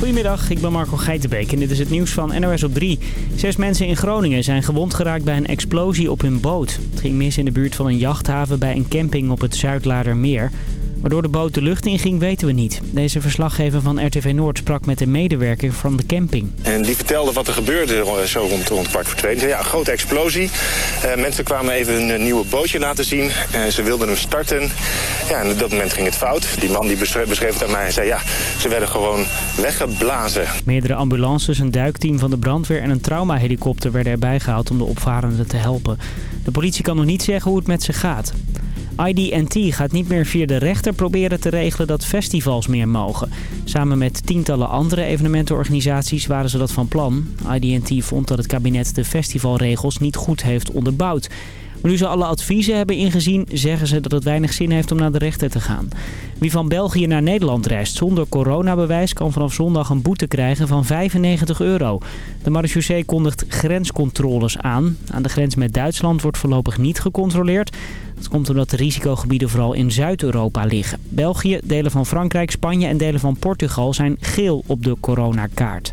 Goedemiddag, ik ben Marco Geitenbeek en dit is het nieuws van NOS op 3. Zes mensen in Groningen zijn gewond geraakt bij een explosie op hun boot. Het ging mis in de buurt van een jachthaven bij een camping op het Zuidlaardermeer. Waardoor de boot de lucht inging weten we niet. Deze verslaggever van RTV Noord sprak met een medewerker van de camping. En die vertelde wat er gebeurde eh, zo rond, rond kwart voor twee. Ja, een grote explosie. Uh, mensen kwamen even een eh, nieuwe bootje laten zien. Uh, ze wilden hem starten. Ja, en op dat moment ging het fout. Die man die beschreef, het aan mij. Hij zei ja, ze werden gewoon weggeblazen. Meerdere ambulances, een duikteam van de brandweer en een traumahelikopter werden erbij gehaald om de opvarenden te helpen. De politie kan nog niet zeggen hoe het met ze gaat. ID&T gaat niet meer via de rechter proberen te regelen dat festivals meer mogen. Samen met tientallen andere evenementenorganisaties waren ze dat van plan. ID&T vond dat het kabinet de festivalregels niet goed heeft onderbouwd. Nu ze alle adviezen hebben ingezien, zeggen ze dat het weinig zin heeft om naar de rechter te gaan. Wie van België naar Nederland reist zonder coronabewijs kan vanaf zondag een boete krijgen van 95 euro. De marechaussee kondigt grenscontroles aan. Aan de grens met Duitsland wordt voorlopig niet gecontroleerd. Dat komt omdat de risicogebieden vooral in Zuid-Europa liggen. België, delen van Frankrijk, Spanje en delen van Portugal zijn geel op de coronakaart.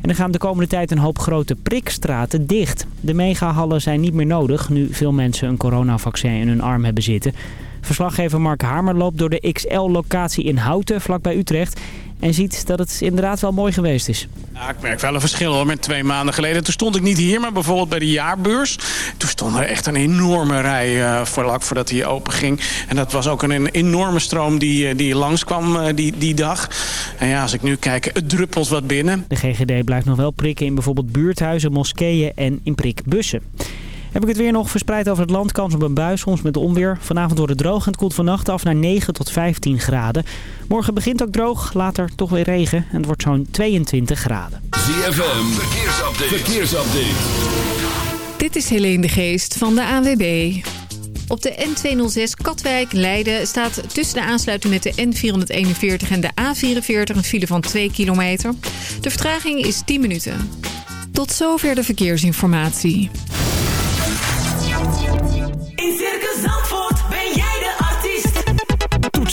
En er gaan de komende tijd een hoop grote prikstraten dicht. De megahallen zijn niet meer nodig nu veel mensen een coronavaccin in hun arm hebben zitten. Verslaggever Mark Hamer loopt door de XL-locatie in Houten, vlakbij Utrecht en ziet dat het inderdaad wel mooi geweest is. Ja, ik merk wel een verschil hoor. Met twee maanden geleden. Toen stond ik niet hier, maar bijvoorbeeld bij de jaarbeurs. Toen stond er echt een enorme rij uh, voor voordat hij open ging. En dat was ook een, een enorme stroom die, die langskwam uh, die, die dag. En ja, als ik nu kijk, het druppelt wat binnen. De GGD blijft nog wel prikken in bijvoorbeeld buurthuizen, moskeeën en in prikbussen. Heb ik het weer nog verspreid over het land. Kans op een bui, soms met onweer. Vanavond wordt het droog en het koelt vannacht af naar 9 tot 15 graden. Morgen begint ook droog, later toch weer regen. En het wordt zo'n 22 graden. ZFM, verkeersupdate. verkeersupdate. Dit is Helene de Geest van de AWB. Op de N206 Katwijk-Leiden staat tussen de aansluiting met de N441 en de A44 een file van 2 kilometer. De vertraging is 10 minuten. Tot zover de verkeersinformatie.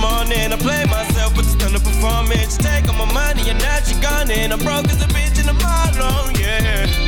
Morning. I play myself with the stunning performance. Take all my money and now she gone and I'm broke as a bitch and I'm all alone, oh, yeah.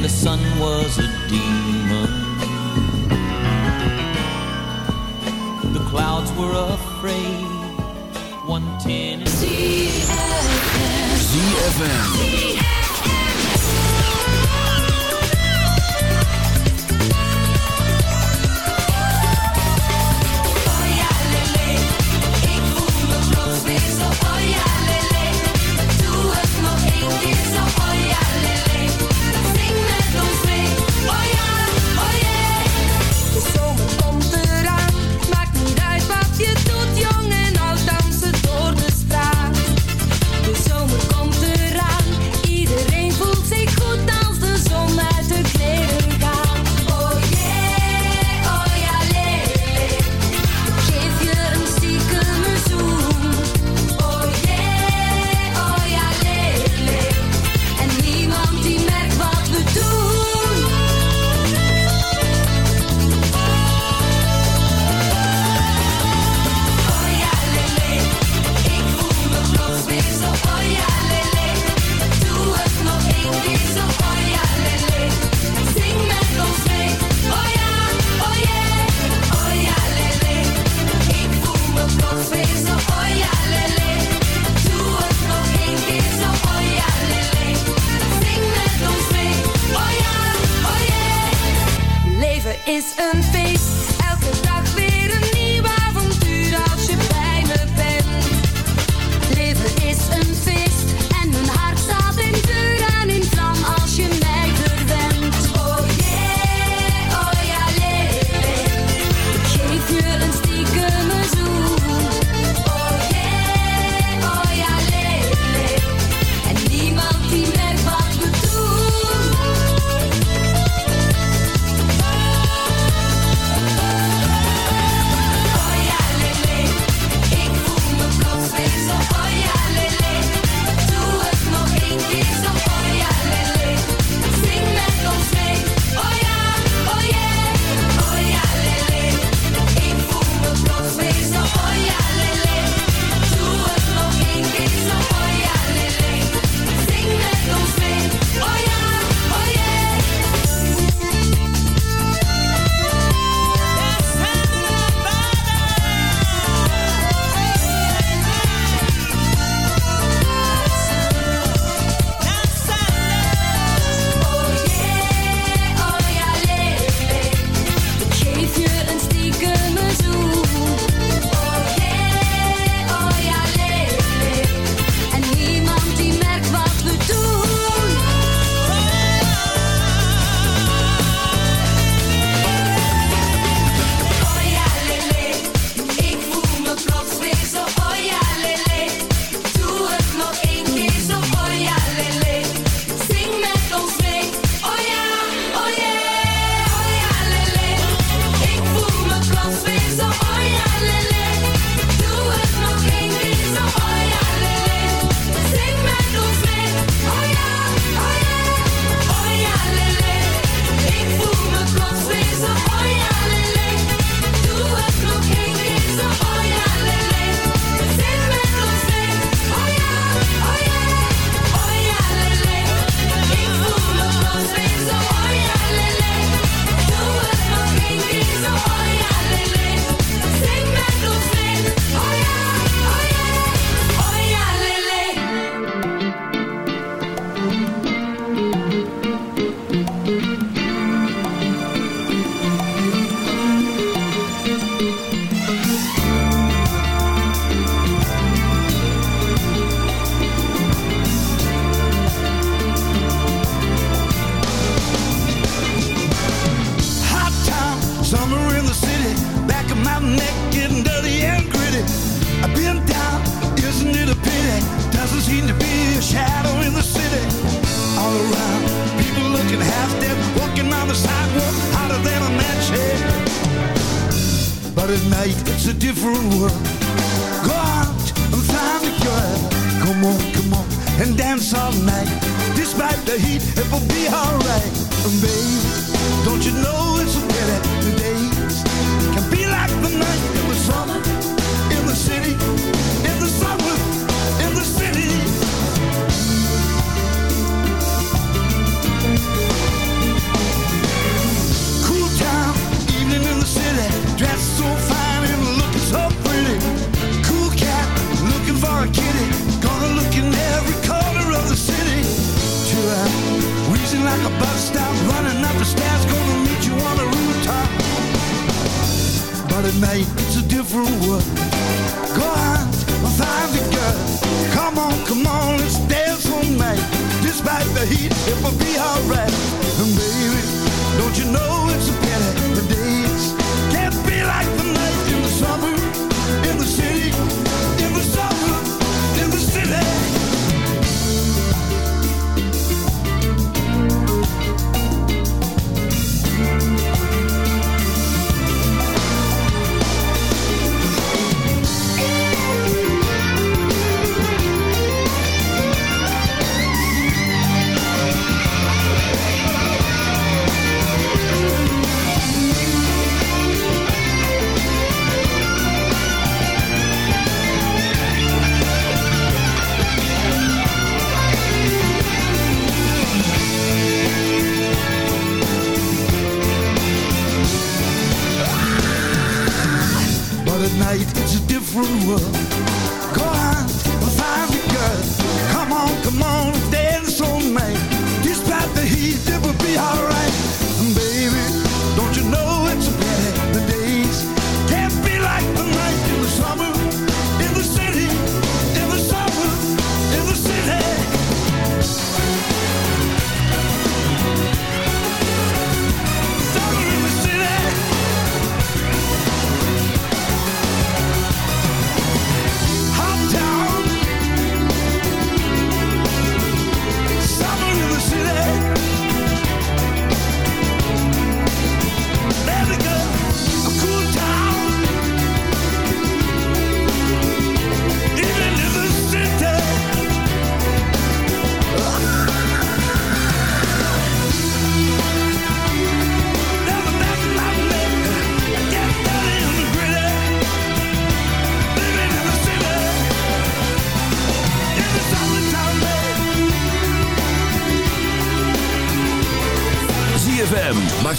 and the sun was a demon. The clouds were afraid. One ten. ZFM.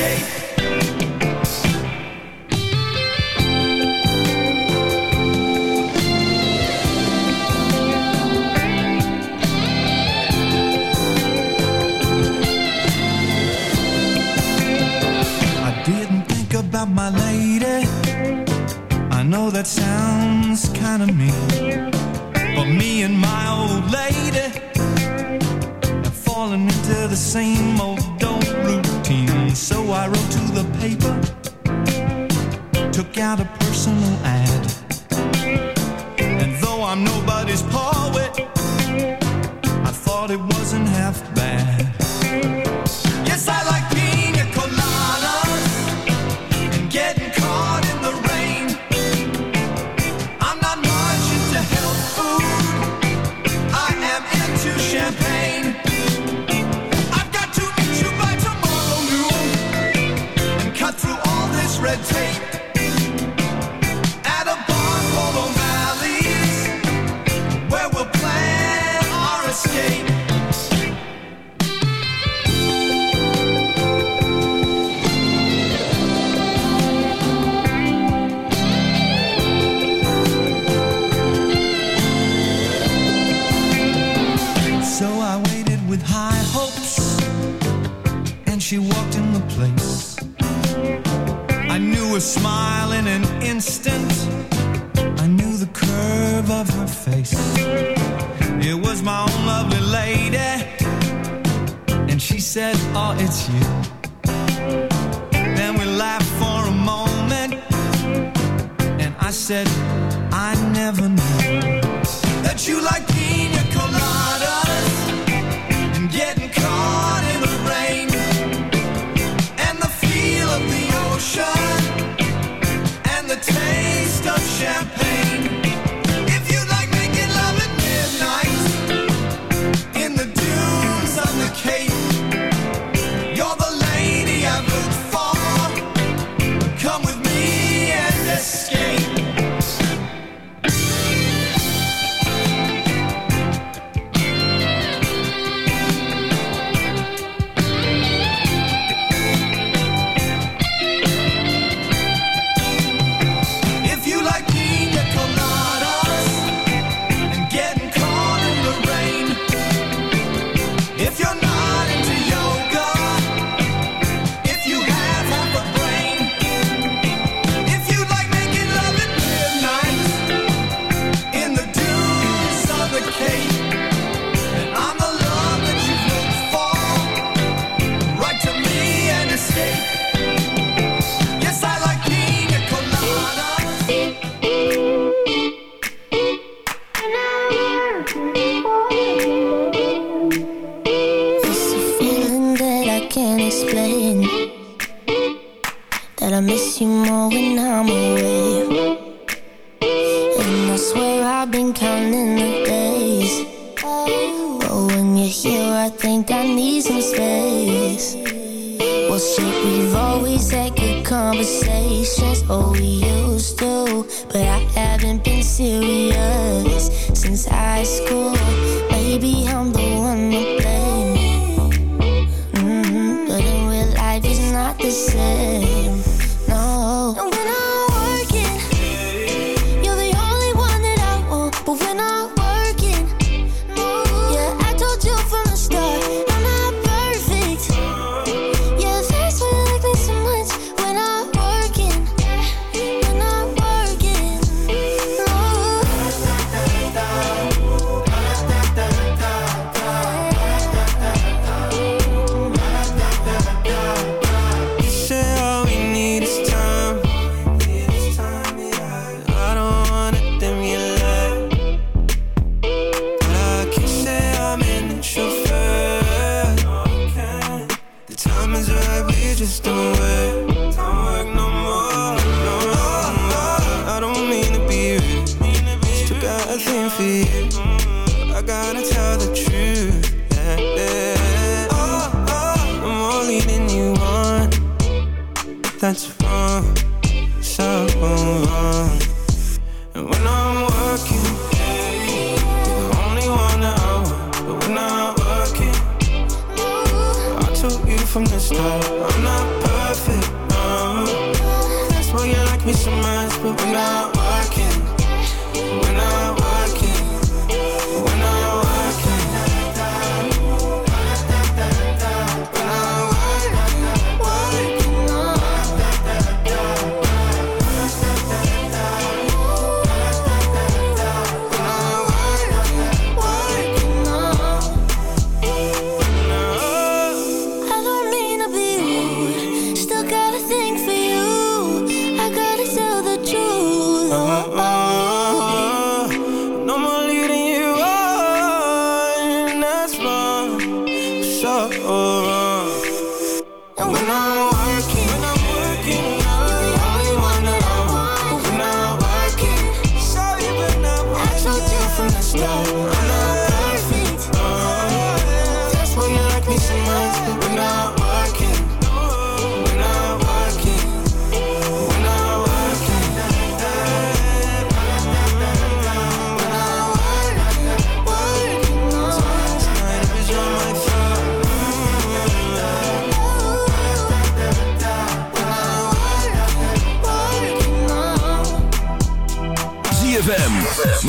escape said,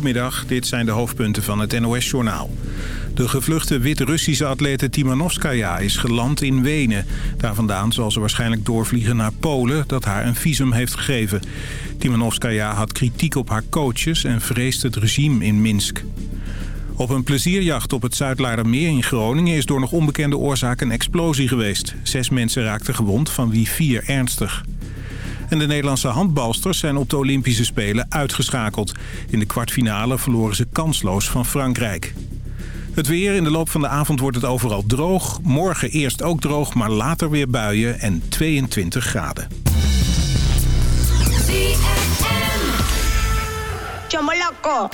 Goedemiddag, dit zijn de hoofdpunten van het NOS-journaal. De gevluchte Wit-Russische atlete Timanovskaya is geland in Wenen. Daar vandaan zal ze waarschijnlijk doorvliegen naar Polen... dat haar een visum heeft gegeven. Timanovskaya had kritiek op haar coaches en vreest het regime in Minsk. Op een plezierjacht op het Zuidlaardermeer in Groningen... is door nog onbekende oorzaak een explosie geweest. Zes mensen raakten gewond, van wie vier ernstig. En de Nederlandse handbalsters zijn op de Olympische Spelen uitgeschakeld. In de kwartfinale verloren ze kansloos van Frankrijk. Het weer. In de loop van de avond wordt het overal droog. Morgen eerst ook droog, maar later weer buien en 22 graden. Chomoloco.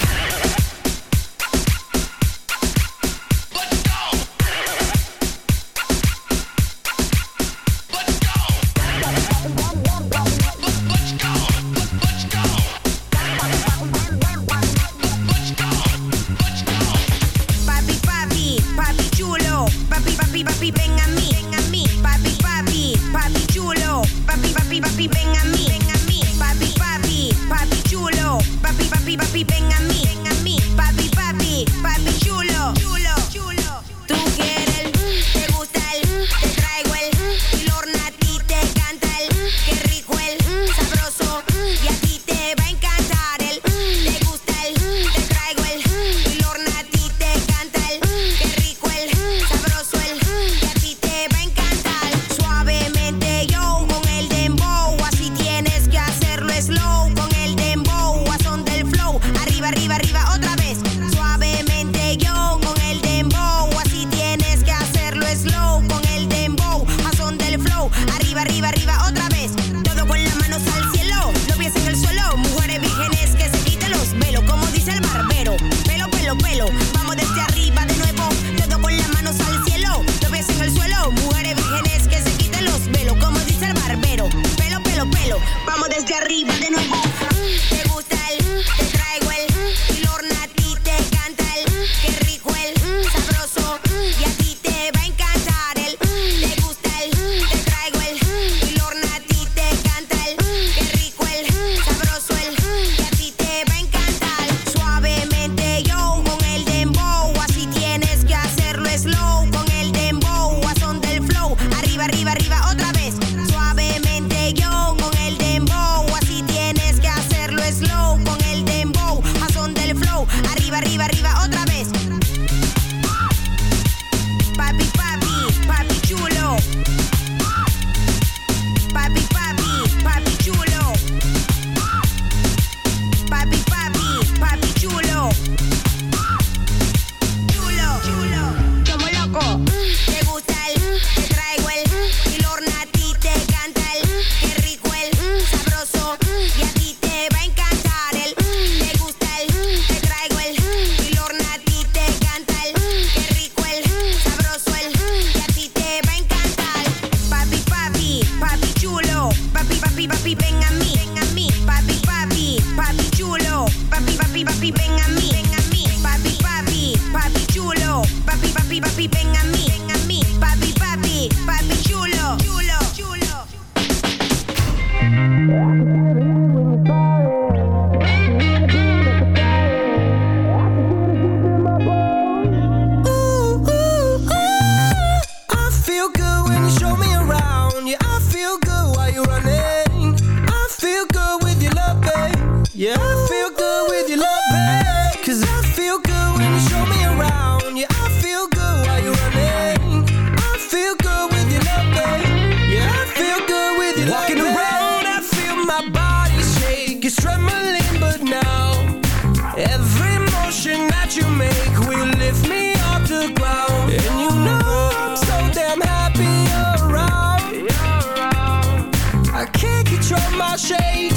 shake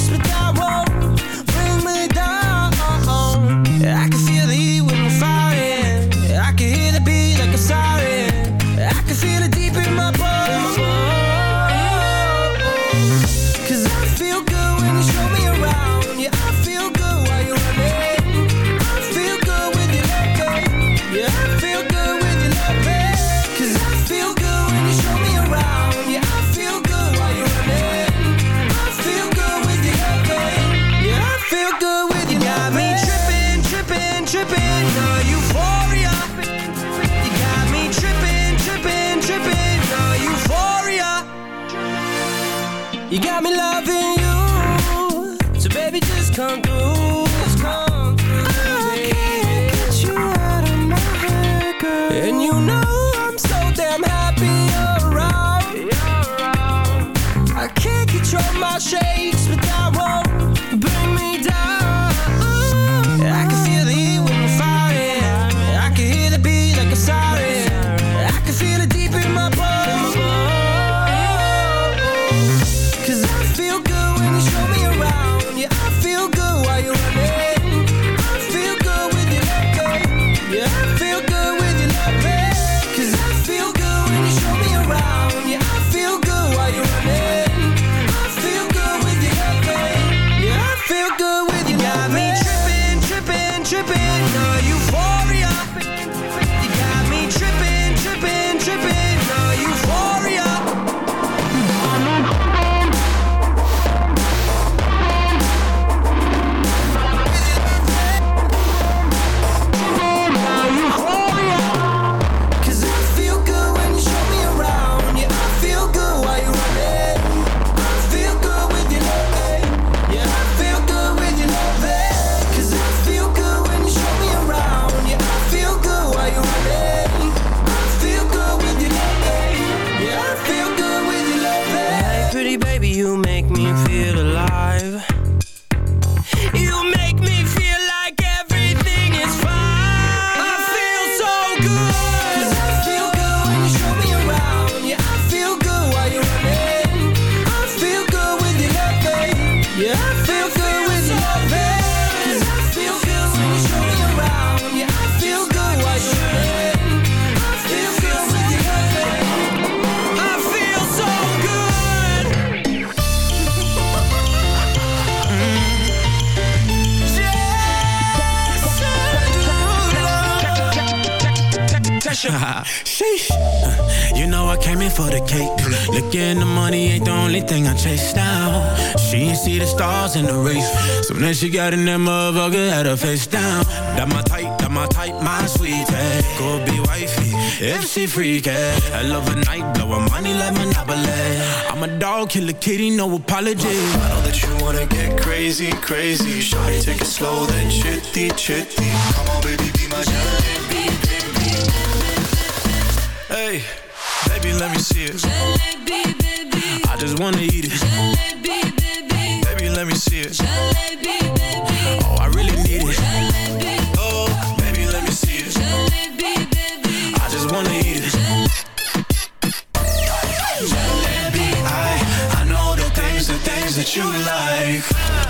Then she got in that motherfucker, had her face down. That my type, that my type, my sweetie. Hey. Go be wifey, if she freaky. I love a night, blowin' money like Monopoly. I'm a dog, kill a kitty, no apology. I know that you wanna get crazy, crazy. Shawty, take it slow, then chitty, chitty. Come on, baby, be my jalebi, be. Hey, baby, let me see it. Jalebi, baby. I just wanna eat it. Jalebi, baby. Baby, let me see it. you like.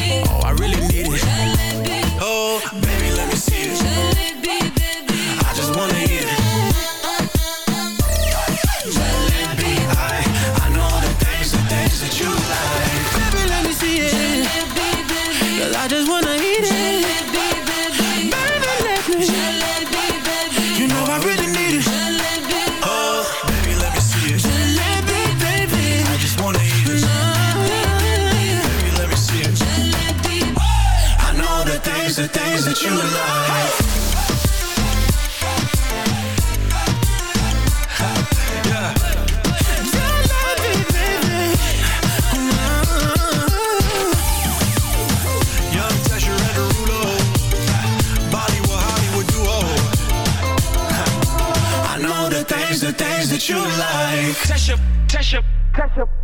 Test your, test your, test your.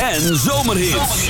En zomerhits.